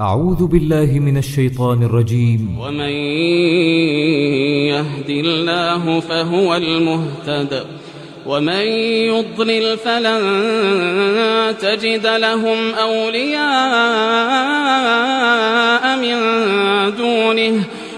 أعوذ بالله من الشيطان الرجيم. ومن يهد الله فهو المهتد ومن يضلل فلن تجد لهم أولياء من دونه.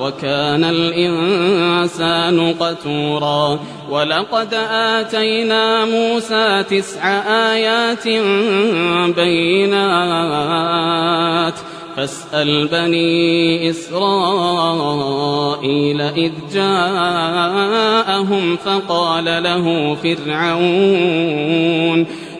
وكان الإنسان قتورا. ولقد آتينا موسى تسع آيات بينات. فاسأل بني إسرائيل إذ جاءهم فقال له فرعون.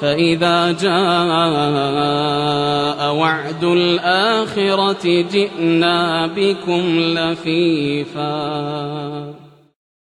فإذا جاء وعد الآخرة جئنا بكم لفيفا.